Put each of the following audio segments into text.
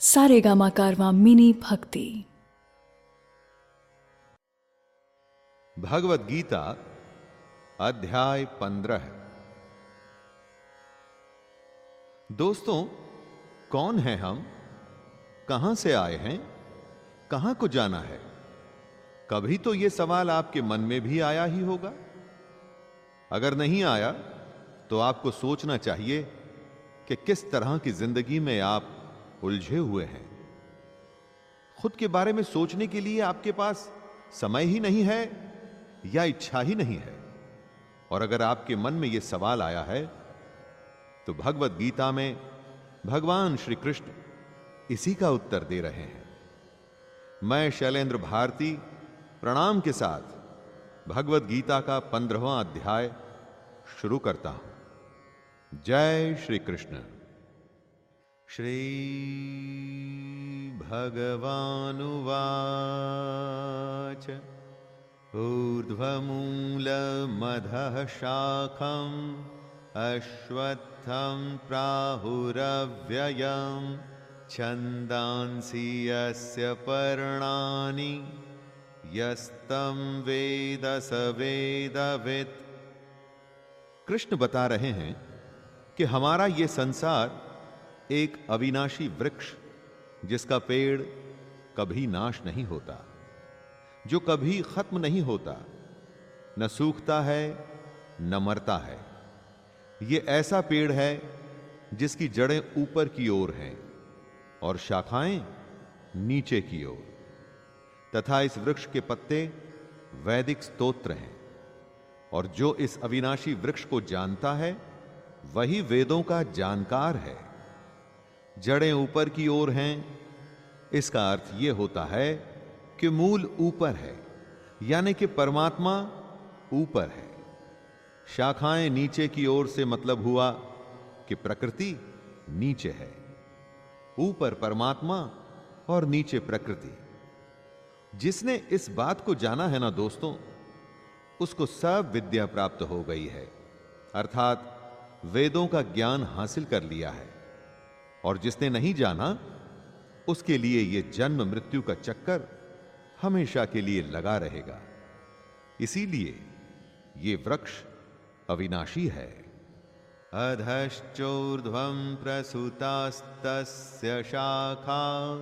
सारेगामा कारवा मिनी भक्ति। भगवत गीता अध्याय पंद्रह दोस्तों, कौन है हम? कहाँ से आए हैं? कहाँ को जाना है? कभी तो यह सवाल आपके मन में भी आया ही होगा। अगर नहीं आया तो आपको सोचना चाहिए कि किस तरह की ज़िंदगी में आप उलझे हुए हैं। खुद के बारे में सोचने के लिए आपके पास समय ही नहीं है या इच्छा ही नहीं है। और अगर आपके मन में यह सवाल आया है तो भगवत गीता में भगवान श्री कृष्ण इसी का उत्तर दे रहे हैं। मैं शैलेंद्र भारती, प्रणाम के साथ भगवत गीता का पंद्रहवां अध्याय शुरू करता हूँ। जय श्री कृष्ण। श्री भगवानुवाच ऊर्ध्वमूलमधः शाखम् अश्वत्थं प्राहुरव्ययं छन्दांसि यस्य पर्णानि यस्तं वेद स वेदवित्। कृष्ण बता रहे हैं कि हमारा ये संसार एक अविनाशी वृक्ष, जिसका पेड़ कभी नाश नहीं होता, जो कभी खत्म नहीं होता, न सूखता है, न मरता है। ये ऐसा पेड़ है, जिसकी जड़ें ऊपर की ओर हैं और शाखाएँ नीचे की ओर। तथा इस वृक्ष के पत्ते वैदिक स्तोत्र हैं, और जो इस अविनाशी वृक्ष को जानता है, वही वेदों का जानकार है। जड़ें ऊपर की ओर हैं। इसका अर्थ यह होता है कि मूल ऊपर है, यानी कि परमात्मा ऊपर है। शाखाएँ नीचे की ओर से मतलब हुआ कि प्रकृति नीचे है। ऊपर परमात्मा और नीचे प्रकृति। जिसने इस बात को जाना है ना दोस्तों, उसको सब विद्या प्राप्त हो गई है। अर्थात वेदों का ज्ञान हासिल कर लिया है। और जिसने नहीं जाना, उसके लिए यह जन्म मृत्यु का चक्कर हमेशा के लिए लगा रहेगा। इसीलिए यह वृक्ष अविनाशी है। अधश्चोर्ध्वं प्रसुतास्तस्य शाखा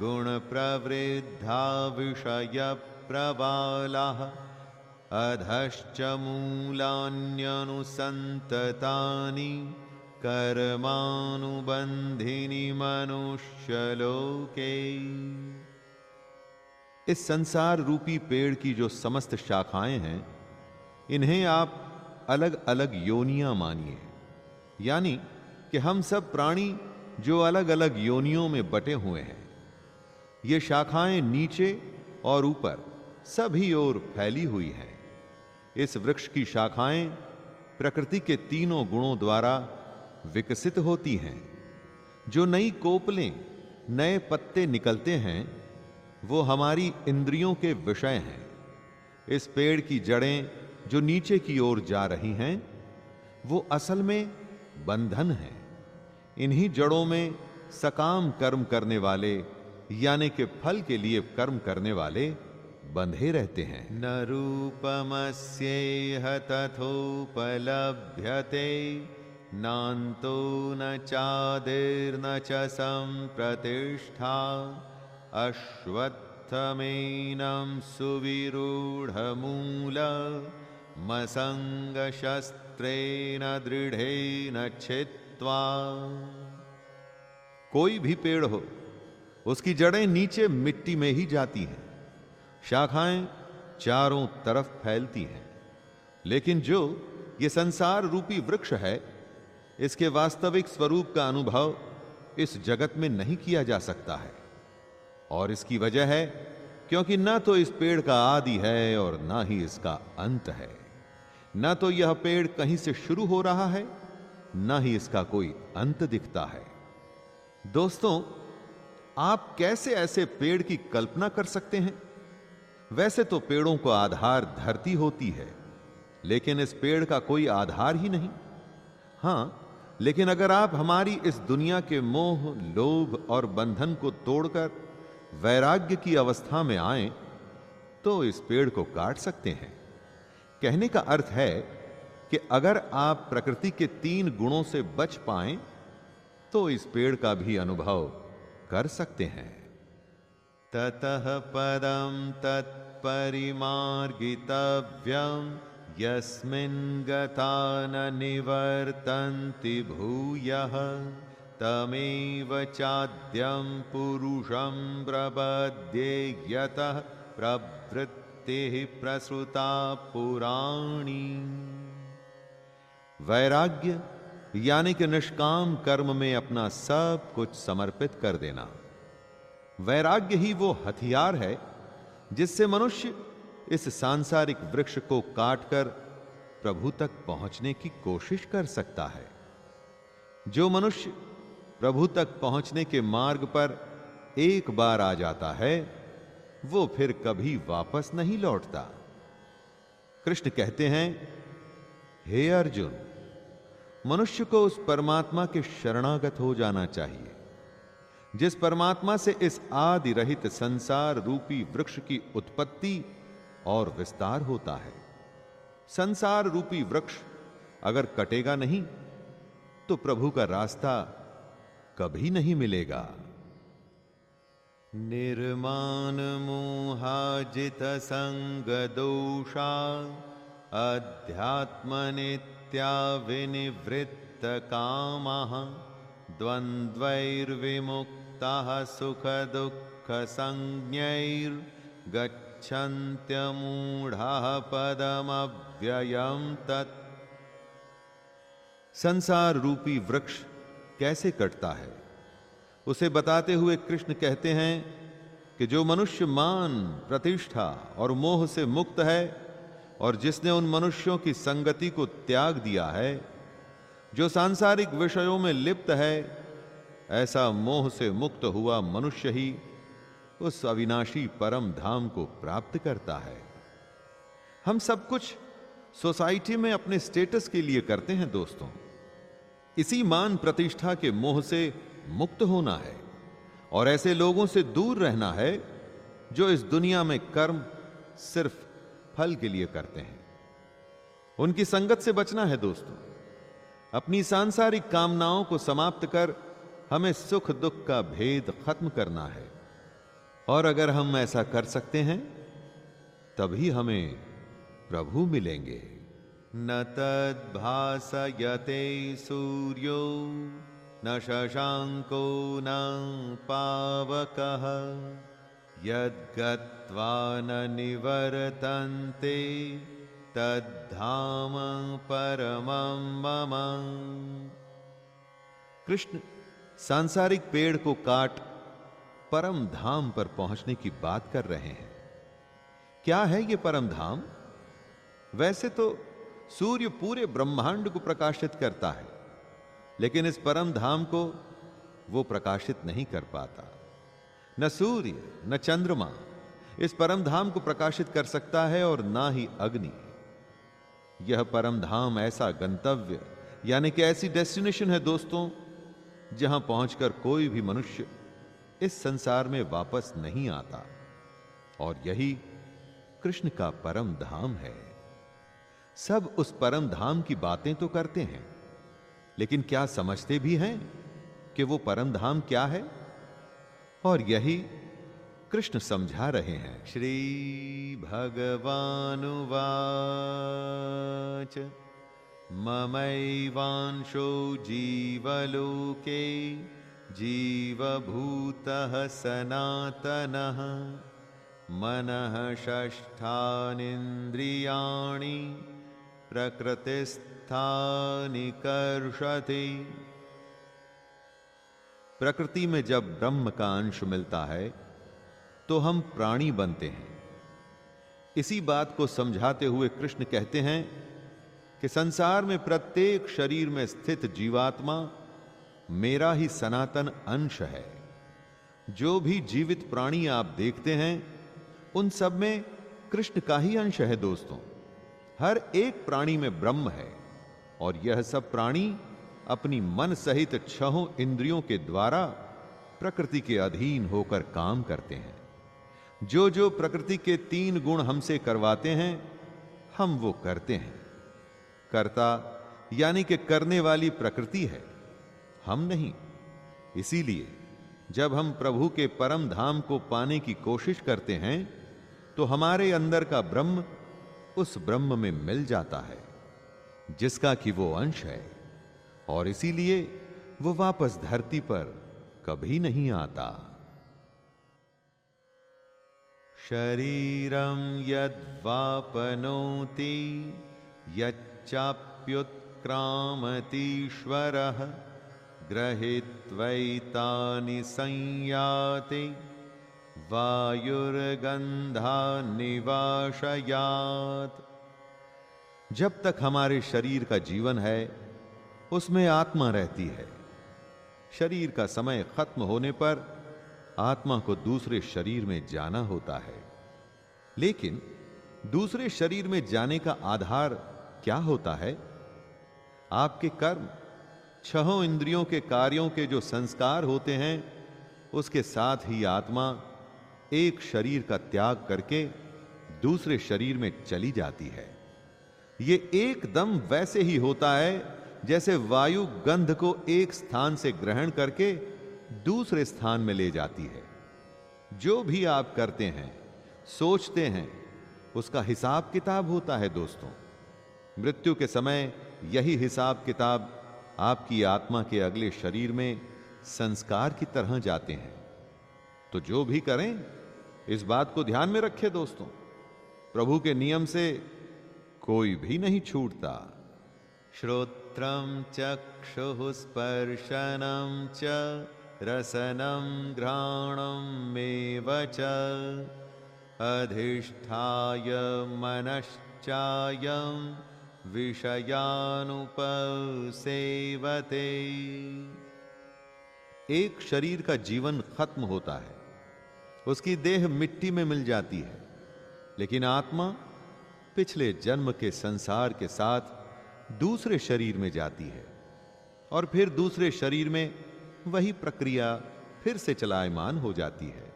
गुण प्रवृद्धा विषय प्रबालाः अधश्च मूलान्यनुसन्ततानि कर्मानुबंधिनी मनुष्यलोके। इस संसार रूपी पेड़ की जो समस्त शाखाएँ हैं, इन्हें आप अलग अलग योनियाँ मानिए। यानी कि हम सब प्राणी जो अलग अलग योनियों में बटे हुए हैं। ये शाखाएँ नीचे और ऊपर सभी ओर फैली हुई हैं। इस वृक्ष की शाखाएँ प्रकृति के तीनों गुणों द्वारा विकसित होती हैं। जो नई कोपलें, नए पत्ते निकलते हैं, वो हमारी इंद्रियों के विषय हैं। इस पेड़ की जड़ें जो नीचे की ओर जा रही हैं, वो असल में बंधन है। इन्हीं जड़ों में सकाम कर्म करने वाले, यानी कि फल के लिए कर्म करने वाले बंधे रहते हैं। न रूपमस्येह तथोपलभ्यते। नान्तो न चादिर्न च सम्प्रतिष्ठा अश्वत्थमेनं सुविरूढमूल मसङ्गशस्त्रेण दृढ़ेन छित्त्वा। कोई भी पेड़ हो, उसकी जड़ें नीचे मिट्टी में ही जाती हैं। शाखाएँ चारों तरफ़ फैलती हैं। लेकिन जो ये संसार रूपी वृक्ष है इसके वास्तविक स्वरूप का अनुभव इस जगत में नहीं किया जा सकता है। और इसकी वजह है क्योंकि ना तो इस पेड़ का आदि है और ना ही इसका अंत है। ना तो यह पेड़ कहीं से शुरू हो रहा है, ना ही इसका कोई अंत दिखता है। दोस्तों, आप कैसे ऐसे पेड़ की कल्पना कर सकते हैं? वैसे तो पेड़ों को आधार धरती होती है, लेकिन इस पेड़ का कोई आधार ही नहीं। हाँ लेकिन अगर आप हमारी इस दुनिया के मोह, लोभ और बंधन को तोड़कर वैराग्य की अवस्था में आए तो इस पेड़ को काट सकते हैं। कहने का अर्थ है कि अगर आप प्रकृति के तीन गुणों से बच पाए तो इस पेड़ का भी अनुभव कर सकते हैं। ततः पदम तत्परिमार्गितव्यम। निवर्तन्ति भूयः, तमेव चाद्यं पुरुषं प्रपद्ये यतः प्रवृत्तिः प्रसृता पुराणी। वैराग्य, यानी कि निष्काम कर्म में अपना सब कुछ समर्पित कर देना। वैराग्य ही वो हथियार है, जिससे मनुष्य इस सांसारिक वृक्ष को काटकर प्रभु तक पहुँचने की कोशिश कर सकता है। जो मनुष्य प्रभु तक पहुँचने के मार्ग पर एक बार आ जाता है, वो फिर कभी वापस नहीं लौटता। कृष्ण कहते हैं, हे अर्जुन, मनुष्य को उस परमात्मा के शरणागत हो जाना चाहिए, जिस परमात्मा से इस आदि रहित संसार रूपी वृक्ष की उत्पत्ति और विस्तार होता है। संसार रूपी वृक्ष अगर कटेगा नहीं तो प्रभु का रास्ता कभी नहीं मिलेगा। निर्माण मोहाजित संग दोषा अध्यात्म नित्या विनिवृत्त काम द्वंद्वैर्विमुक्ता सुख दुख संज्ञैर्गच्छन्त्यमूढ़ा पदमव्ययम तत्। संसार रूपी वृक्ष कैसे कटता है? उसे बताते हुए कृष्ण कहते हैं कि जो मनुष्य मान, प्रतिष्ठा और मोह से मुक्त है और जिसने उन मनुष्यों की संगति को त्याग दिया है, जो सांसारिक विषयों में लिप्त है, ऐसा मोह से मुक्त हुआ मनुष्य ही। उस अविनाशी परम धाम को प्राप्त करता है। हम सब कुछ सोसाइटी में अपने स्टेटस के लिए करते हैं, दोस्तों। इसी मान प्रतिष्ठा के मोह से मुक्त होना है और ऐसे लोगों से दूर रहना है जो इस दुनिया में कर्म सिर्फ़ फल के लिए करते हैं। उनकी संगत से बचना है, दोस्तों। अपनी सांसारिक कामनाओं को समाप्त कर हमें सुख दुख का भेद खत्म करना है। और अगर हम ऐसा कर सकते हैं, तभी हमें प्रभु मिलेंगे। न तद्भासयते सूर्यो, न शशांको, न पावकः, यद्गत्वा न निवर्तन्ते, तद्धाम परमं मम। कृष्ण, सांसारिक पेड़ को काट परम धाम पर पहुँचने की बात कर रहे हैं। क्या है ये परम धाम? वैसे तो सूर्य पूरे ब्रह्मांड को प्रकाशित करता है, लेकिन इस परम धाम को वो प्रकाशित नहीं कर पाता। न सूर्य, न चंद्रमा इस परम धाम को प्रकाशित कर सकता है और ना ही अग्नि। यह परम धाम ऐसा गंतव्य, यानी कि ऐसी डेस्टिनेशन है दोस्तों, जहाँ पहुंचकर कोई भी मनुष्य इस संसार में वापस नहीं आता। और यही कृष्ण का परम धाम है। सब उस परम धाम की बातें तो करते हैं, लेकिन क्या समझते भी हैं कि वो परम धाम क्या है? और यही कृष्ण समझा रहे हैं। श्री भगवानुवाच ममैवांशो जीवलोके जीवभूतः सनातनः, मनः षष्ठानीन्द्रियाणि प्रकृतिस्थानि कर्षति। प्रकृति में जब ब्रह्म का अंश मिलता है तो हम प्राणी बनते हैं। इसी बात को समझाते हुए कृष्ण कहते हैं कि संसार में प्रत्येक शरीर में स्थित जीवात्मा मेरा ही सनातन अंश है। जो भी जीवित प्राणी आप देखते हैं, उन सब में कृष्ण का ही अंश है दोस्तों। हर एक प्राणी में ब्रह्म है और यह सब प्राणी अपनी मन सहित छहों इंद्रियों के द्वारा प्रकृति के अधीन होकर काम करते हैं। जो जो प्रकृति के तीन गुण हमसे करवाते हैं, हम वो करते हैं। कर्ता, यानी कि करने वाली प्रकृति है। हम नहीं। इसीलिए, जब हम प्रभु के परम धाम को पाने की कोशिश करते हैं तो हमारे अंदर का ब्रह्म उस ब्रह्म में मिल जाता है, जिसका कि वो अंश है। और इसीलिए वो वापस धरती पर कभी नहीं आता। शरीरम यद्वापनोति, यच्चाप्युत्क्रामतीश्वरः। ग्रहित्वैतानि संयाति वायुर्गंधा जब तक हमारे शरीर का जीवन है, उसमें आत्मा रहती है। शरीर का समय खत्म होने पर आत्मा को दूसरे शरीर में जाना होता है। लेकिन दूसरे शरीर में जाने का आधार क्या होता है? आपके कर्म छहों इंद्रियों के कार्यों के जो संस्कार होते हैं, उसके साथ ही आत्मा एक शरीर का त्याग करके दूसरे शरीर में चली जाती है। ये एकदम वैसे ही होता है, जैसे वायु गंध को एक स्थान से ग्रहण करके दूसरे स्थान में ले जाती है। जो भी आप करते हैं, सोचते हैं, उसका हिसाब किताब होता है दोस्तों। मृत्यु के समय यही हिसाब किताब आपकी आत्मा के अगले शरीर में संस्कार की तरह जाते हैं। तो जो भी करें, इस बात को ध्यान में रखें दोस्तों। प्रभु के नियम से कोई भी नहीं छूटता। श्रोत्रम चक्षु स्पर्शनम च रसनम घ्राणम मेव च, अधिष्ठाय मनश्चायं विषयानुपसेवते। एक शरीर का जीवन खत्म होता है। उसकी देह मिट्टी में मिल जाती है। लेकिन आत्मा पिछले जन्म के संसार के साथ दूसरे शरीर में जाती है और फिर दूसरे शरीर में वही प्रक्रिया फिर से चलायमान हो जाती है।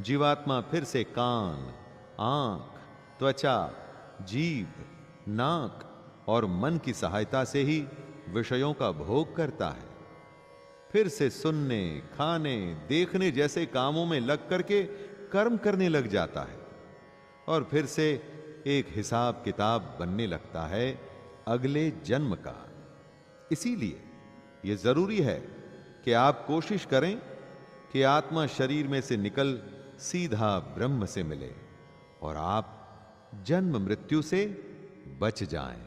जीवात्मा फिर से कान, आँख, त्वचा, जीभ नाक और मन की सहायता से ही विषयों का भोग करता है। फिर से सुनने, खाने, देखने जैसे कामों में लग करके कर्म करने लग जाता है और फिर से एक हिसाब किताब बनने लगता है अगले जन्म का। इसीलिए यह ज़रूरी है कि आप कोशिश करें कि आत्मा शरीर में से निकल सीधा ब्रह्म से मिले और आप जन्म मृत्यु से बच जाएँ।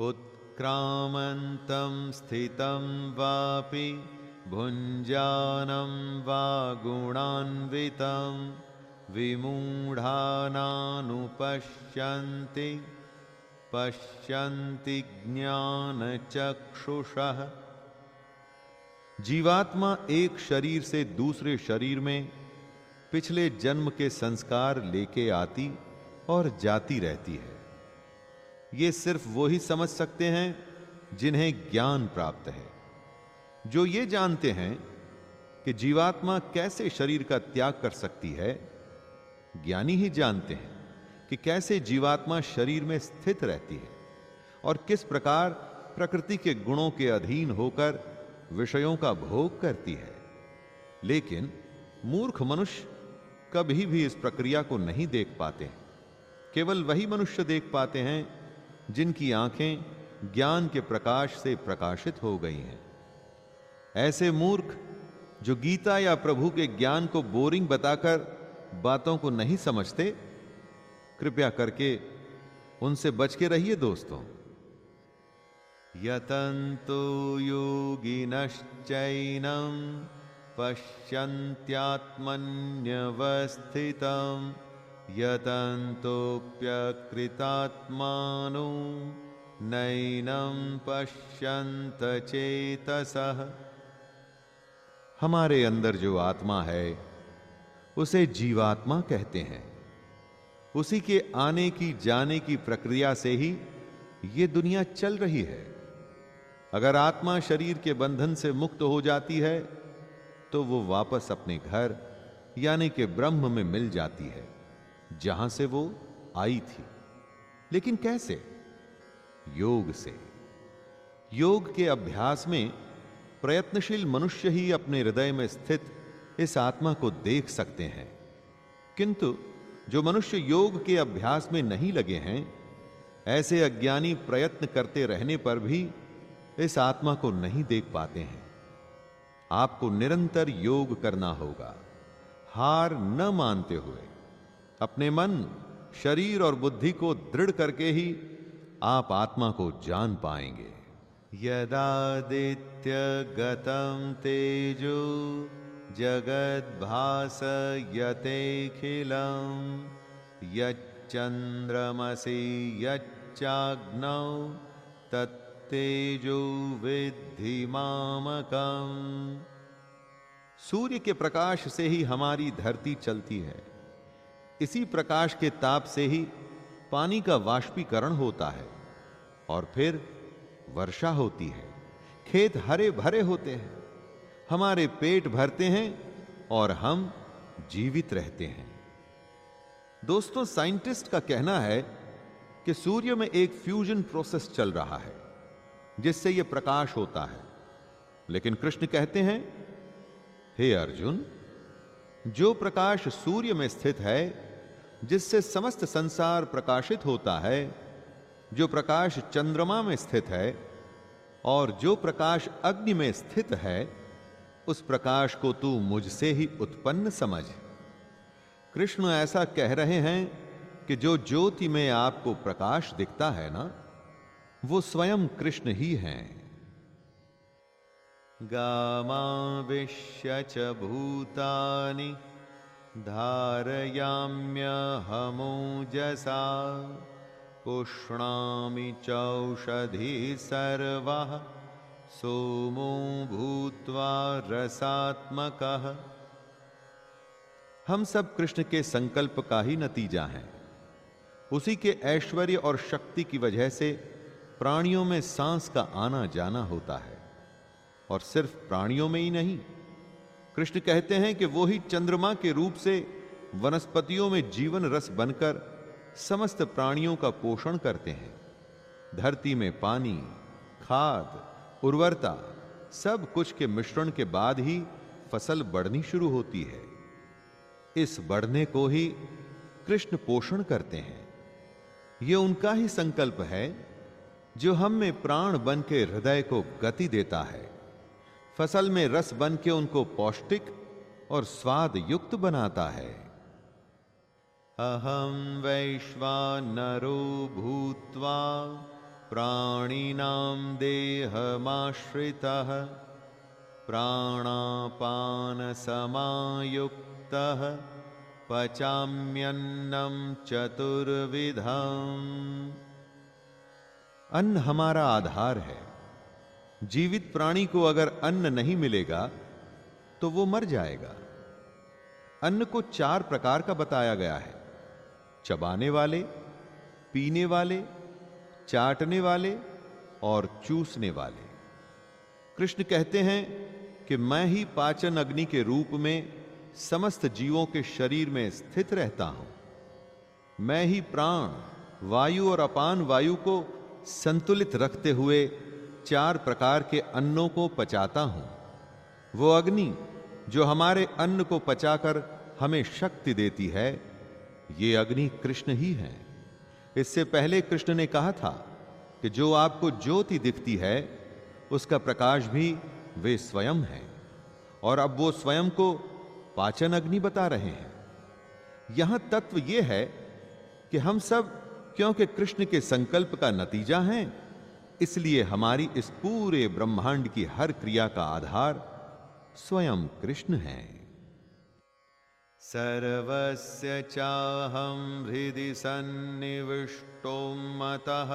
उत्क्रामंतम स्थितम वापि भुंजानम वा गुणान्वितम विमूढ़ानुपश्यन्ति पश्यन्ति ज्ञानचक्षुषः। जीवात्मा एक शरीर से दूसरे शरीर में पिछले जन्म के संस्कार लेके आती और जाती रहती है। ये सिर्फ़ वो ही समझ सकते हैं जिन्हें ज्ञान प्राप्त है। जो ये जानते हैं कि जीवात्मा कैसे शरीर का त्याग कर सकती है, ज्ञानी ही जानते हैं कि कैसे जीवात्मा शरीर में स्थित रहती है और किस प्रकार प्रकृति के गुणों के अधीन होकर विषयों का भोग करती है। लेकिन मूर्ख मनुष्य कभी भी इस प्रक्रिया को नहीं देख पाते केवल वही मनुष्य देख पाते हैं जिनकी आँखें ज्ञान के प्रकाश से प्रकाशित हो गई हैं। ऐसे मूर्ख, जो गीता या प्रभु के ज्ञान को बोरिंग बताकर बातों को नहीं समझते, कृपया करके उनसे बच के रहिए दोस्तों। यतंतो योगिनश्चैनम पश्यन्त्यात्मन्यवस्थितम्। यतन्तोऽप्यकृतात्मानो नैनं पश्यन्त चेतसः। हमारे अंदर जो आत्मा है, उसे जीवात्मा कहते हैं। उसी के आने की जाने की प्रक्रिया से ही ये दुनिया चल रही है। अगर आत्मा शरीर के बंधन से मुक्त हो जाती है तो वो वापस अपने घर, यानी कि ब्रह्म में मिल जाती है। जहाँ से वो आई थी। लेकिन कैसे? योग से। योग के अभ्यास में प्रयत्नशील मनुष्य ही अपने हृदय में स्थित इस आत्मा को देख सकते हैं। किंतु जो मनुष्य योग के अभ्यास में नहीं लगे हैं, ऐसे अज्ञानी प्रयत्न करते रहने पर भी इस आत्मा को नहीं देख पाते हैं। आपको निरंतर योग करना होगा। हार न मानते हुए। अपने मन, शरीर और बुद्धि को दृढ़ करके ही आप आत्मा को जान पाएँगे। यदादित्य गतम तेजो जगद्भासयतेऽखिलम् यच्चन्द्रमसि यच्चाग्नौ तत्तेजो विद्धि मामकम्। सूर्य के प्रकाश से ही हमारी धरती चलती है। इसी प्रकाश के ताप से ही पानी का वाष्पीकरण होता है और फिर वर्षा होती है। खेत हरे भरे होते हैं, हमारे पेट भरते हैं और हम जीवित रहते हैं। दोस्तों, साइंटिस्ट का कहना है कि सूर्य में एक फ्यूजन प्रोसेस चल रहा है, जिससे यह प्रकाश होता है। लेकिन कृष्ण कहते हैं, हे अर्जुन, जो प्रकाश सूर्य में स्थित है जिससे समस्त संसार प्रकाशित होता है, जो प्रकाश चंद्रमा में स्थित है और जो प्रकाश अग्नि में स्थित है, उस प्रकाश को तू मुझसे ही उत्पन्न समझ। कृष्ण ऐसा कह रहे हैं कि जो ज्योति में आपको प्रकाश दिखता है ना, वो स्वयं कृष्ण ही हैं। गामाविश्य च भूतानि धारयाम्यहमोजसा पुष्णामि चौषधि सर्वः। सोमो भूत्वा रसात्मक। हम सब कृष्ण के संकल्प का ही नतीजा हैं। उसी के ऐश्वर्य और शक्ति की वजह से प्राणियों में सांस का आना जाना होता है। और सिर्फ़ प्राणियों में ही नहीं कृष्ण कहते हैं कि वो ही चंद्रमा के रूप से वनस्पतियों में जीवन रस बनकर समस्त प्राणियों का पोषण करते हैं। धरती में पानी, खाद, उर्वरता, सब कुछ के मिश्रण के बाद ही फ़सल बढ़नी शुरू होती है। इस बढ़ने को ही कृष्ण पोषण करते हैं। यह उनका ही संकल्प है जो हम में प्राण बन के हृदय को गति देता है। फ़सल में रस बन के उनको पौष्टिक और स्वाद युक्त बनाता है। अहम वैश्वा नरो भूत्वा प्राणिनां प्राणापान प्राणापानसमायुक्तः पचाम्यन्नम चतुर्विधम। अन्न हमारा आधार है। जीवित प्राणी को अगर अन्न नहीं मिलेगा तो वो मर जाएगा। अन्न को चार प्रकार का बताया गया है। चबाने वाले, पीने वाले, चाटने वाले और चूसने वाले। कृष्ण कहते हैं कि मैं ही पाचन अग्नि के रूप में समस्त जीवों के शरीर में स्थित रहता हूँ। मैं ही प्राण, वायु और अपान वायु को संतुलित रखते हुए चार प्रकार के अन्नों को पचाता हूँ। वो अग्नि, जो हमारे अन्न को पचाकर हमें शक्ति देती है, ये अग्नि कृष्ण ही है। इससे पहले कृष्ण ने कहा था कि जो आपको ज्योति दिखती है, उसका प्रकाश भी वे स्वयं हैं। और अब वो स्वयं को पाचन अग्नि बता रहे हैं। यहाँ तत्व यह है कि हम सब, क्योंकि कृष्ण के संकल्प का नतीजा हैं इसलिए हमारी इस पूरे ब्रह्मांड की हर क्रिया का आधार स्वयं कृष्ण है। सर्वस्य चाहं हृदि सन्निविष्टो मतः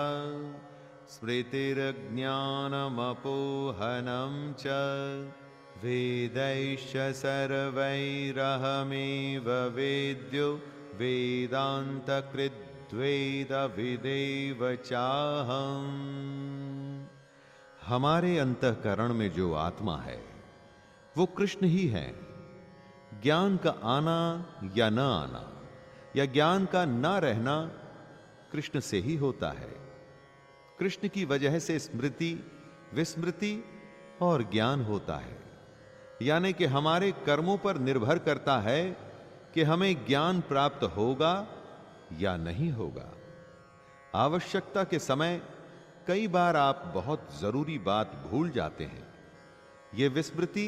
स्मृतिर्ज्ञानमपोहनं च वेदैश्च सर्वैरहमेव वेद्यो वेदान्तकृद्वेदविदेव चाहम्। हमारे अंतकरण में जो आत्मा है, वो कृष्ण ही है। ज्ञान का आना या न आना, या ज्ञान का न रहना कृष्ण से ही होता है। कृष्ण की वजह से स्मृति, विस्मृति और ज्ञान होता है। यानी कि हमारे कर्मों पर निर्भर करता है कि हमें ज्ञान प्राप्त होगा या नहीं होगा। आवश्यकता के समय कई बार आप बहुत ज़रूरी बात भूल जाते हैं। यह विस्मृति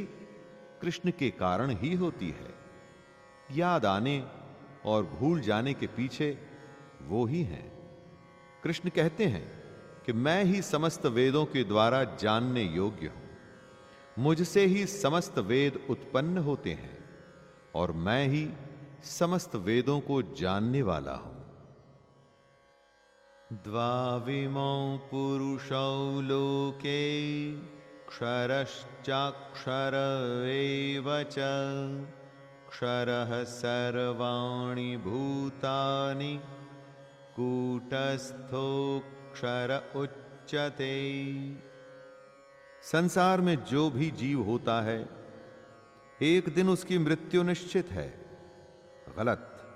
कृष्ण के कारण ही होती है। याद आने और भूल जाने के पीछे वो ही हैं। कृष्ण कहते हैं कि मैं ही समस्त वेदों के द्वारा जानने योग्य हूँ। मुझसे ही समस्त वेद उत्पन्न होते हैं और मैं ही समस्त वेदों को जानने वाला हूँ। द्वाविमौ पुरुषौ लोके क्षरश्चाक्षर एव च क्षरः सर्वाणि भूतानि कूटस्थोक्षर उच्यते। संसार में जो भी जीव होता है, एक दिन उसकी मृत्यु निश्चित है। गलत।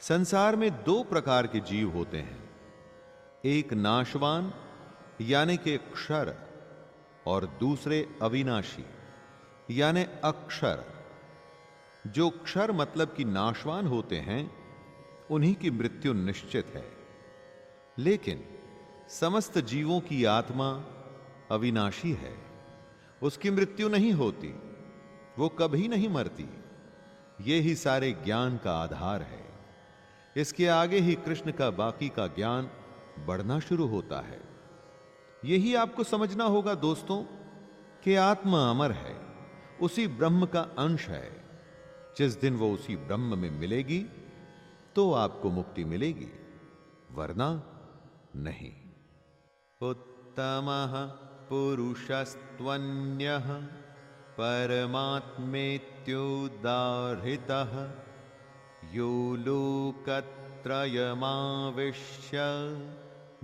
संसार में दो प्रकार के जीव होते हैं। एक नाशवान, यानी कि क्षर, और दूसरे अविनाशी, यानी अक्षर। जो क्षर मतलब कि नाशवान होते हैं, उन्हीं की मृत्यु निश्चित है। लेकिन समस्त जीवों की आत्मा अविनाशी है। उसकी मृत्यु नहीं होती, वो कभी नहीं मरती। ये ही सारे ज्ञान का आधार है। इसके आगे ही कृष्ण का बाकी का ज्ञान बढ़ना शुरू होता है। यही आपको समझना होगा दोस्तों कि आत्मा अमर है, उसी ब्रह्म का अंश है। जिस दिन वो उसी ब्रह्म में मिलेगी तो आपको मुक्ति मिलेगी, वरना नहीं। उत्तम पुरुषस्त्वन्य, परमात्मेत्युदाहृत। यो लोकत्रयमाविश्य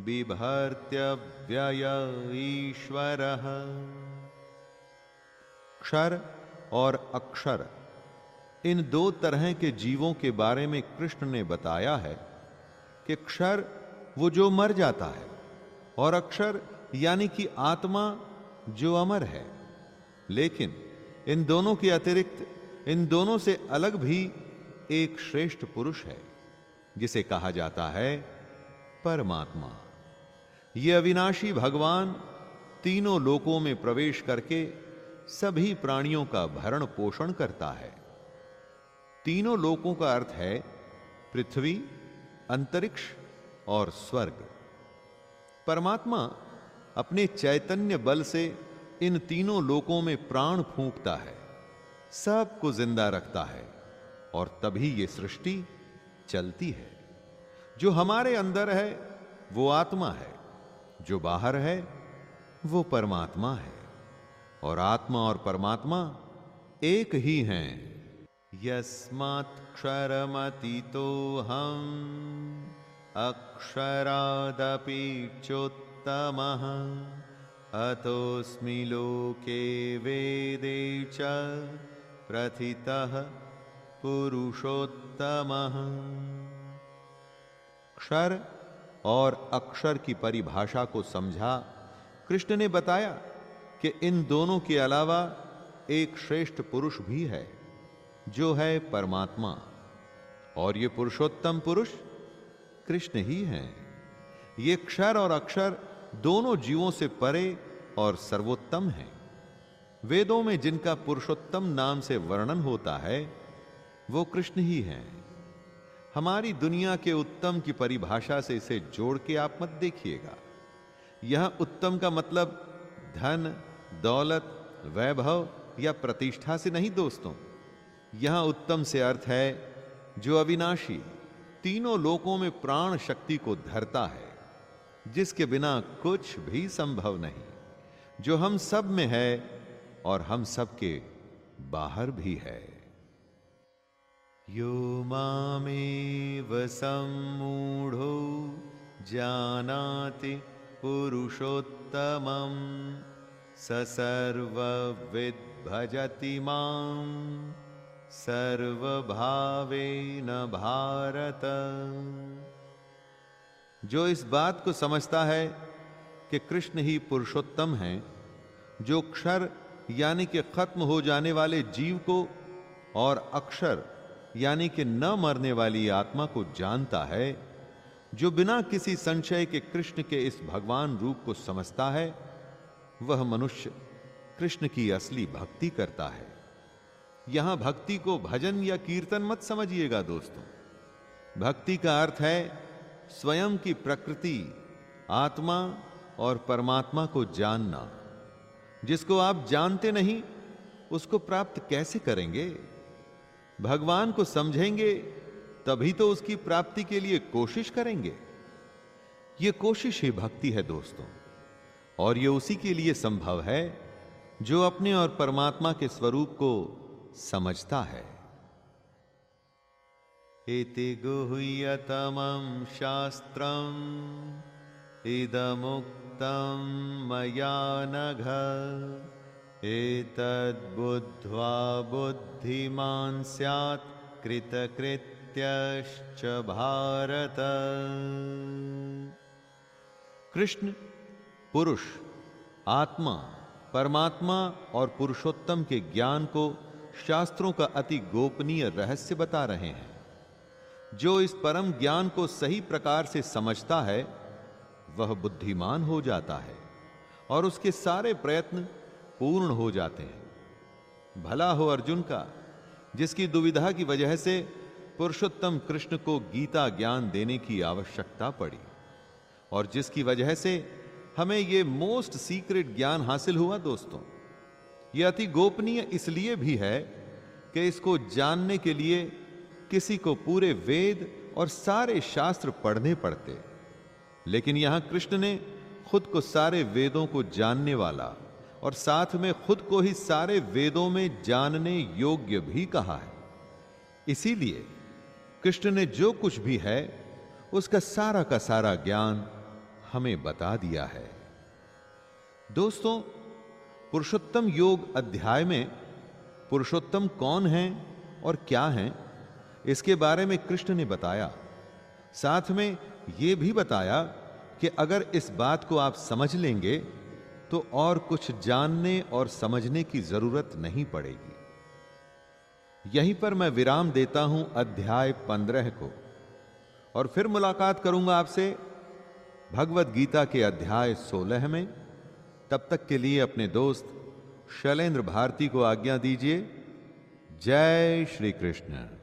बिभर्त्यव्यय ईश्वर। क्षर और अक्षर, इन दो तरह के जीवों के बारे में कृष्ण ने बताया है कि क्षर, वो जो मर जाता है, और अक्षर, यानी कि आत्मा, जो अमर है। लेकिन, इन दोनों के अतिरिक्त, इन दोनों से अलग भी एक श्रेष्ठ पुरुष है। जिसे कहा जाता है परमात्मा। ये अविनाशी भगवान तीनों लोकों में प्रवेश करके सभी प्राणियों का भरण पोषण करता है। तीनों लोकों का अर्थ है पृथ्वी, अंतरिक्ष और स्वर्ग। परमात्मा अपने चैतन्य बल से इन तीनों लोकों में प्राण फूंकता है सबको ज़िंदा रखता है और तभी ये सृष्टि चलती है। जो हमारे अंदर है, वो आत्मा है। जो बाहर है, वो परमात्मा है। और आत्मा और परमात्मा एक ही हैं। यस्मात्क्षरमतीतो हम अक्षरादपि चोत्तम अतोऽस्मि लोके वेदे च प्रथितः पुरुषोत्तमः। क्षर और अक्षर की परिभाषा को समझा, कृष्ण ने बताया कि इन दोनों के अलावा एक श्रेष्ठ पुरुष भी है, जो है परमात्मा। और ये पुरुषोत्तम पुरुष कृष्ण ही हैं। ये क्षर और अक्षर दोनों जीवों से परे और सर्वोत्तम हैं। वेदों में जिनका पुरुषोत्तम नाम से वर्णन होता है वो कृष्ण ही हैं। हमारी दुनिया के उत्तम की परिभाषा से इसे जोड़ के आप मत देखिएगा। यह उत्तम का मतलब धन, दौलत, वैभव या प्रतिष्ठा से नहीं दोस्तों। यह उत्तम से अर्थ है जो अविनाशी, तीनों लोकों में प्राण शक्ति को धरता है, जिसके बिना कुछ भी संभव नहीं। जो हम सब में है और हम सब के बाहर भी है। यो मामेव सम्मूढ़ो जानाति पुरुषोत्तमम् स सर्वविद् भजति माँ। सर्वभावेन भारत। जो इस बात को समझता है कि कृष्ण ही पुरुषोत्तम हैं, जो क्षर यानी कि खत्म हो जाने वाले जीव को और अक्षर यानी कि न मरने वाली आत्मा को जानता है, जो बिना किसी संशय के कृष्ण के इस भगवान रूप को समझता है, वह मनुष्य कृष्ण की असली भक्ति करता है। यहाँ भक्ति को भजन या कीर्तन मत समझिएगा दोस्तों। भक्ति का अर्थ है स्वयं की प्रकृति, आत्मा और परमात्मा को जानना। जिसको आप जानते नहीं, उसको प्राप्त कैसे करेंगे? भगवान को समझेंगे, तभी तो उसकी प्राप्ति के लिए कोशिश करेंगे। यह कोशिश ही भक्ति है दोस्तों, और यह उसी के लिए संभव है जो अपने और परमात्मा के स्वरूप को समझता है। इति गुह्यतमं शास्त्रम् इदमुक्तं मया नघ। एतद्बुद्ध्वा बुद्धिमान् स्यात् कृतकृत्यश्च भारत। कृष्ण, पुरुष, आत्मा, परमात्मा और पुरुषोत्तम के ज्ञान को शास्त्रों का अति गोपनीय रहस्य बता रहे हैं। जो इस परम ज्ञान को सही प्रकार से समझता है, वह बुद्धिमान हो जाता है और उसके सारे प्रयत्न पूर्ण हो जाते हैं। भला हो अर्जुन का, जिसकी दुविधा की वजह से पुरुषोत्तम कृष्ण को गीता ज्ञान देने की आवश्यकता पड़ी और जिसकी वजह से हमें यह मोस्ट सीक्रेट ज्ञान हासिल हुआ दोस्तों। यह अति गोपनीय इसलिए भी है कि इसको जानने के लिए किसी को पूरे वेद और सारे शास्त्र पढ़ने पड़ते। लेकिन यहाँ कृष्ण ने खुद को सारे वेदों को जानने वाला और साथ में खुद को ही सारे वेदों में जानने योग्य भी कहा है। इसीलिए कृष्ण ने जो कुछ भी है, उसका सारा का सारा ज्ञान हमें बता दिया है। दोस्तों, पुरुषोत्तम योग अध्याय में पुरुषोत्तम कौन है और क्या है, इसके बारे में कृष्ण ने बताया। साथ में यह भी बताया कि अगर इस बात को आप समझ लेंगे तो और कुछ जानने और समझने की ज़रूरत नहीं पड़ेगी। यहीं पर मैं विराम देता हूँ अध्याय पंद्रह को। और फिर मुलाकात करूँगा आपसे भगवत गीता के अध्याय सोलह में। तब तक के लिए अपने दोस्त शैलेंद्र भारती को आज्ञा दीजिए। जय श्री कृष्ण।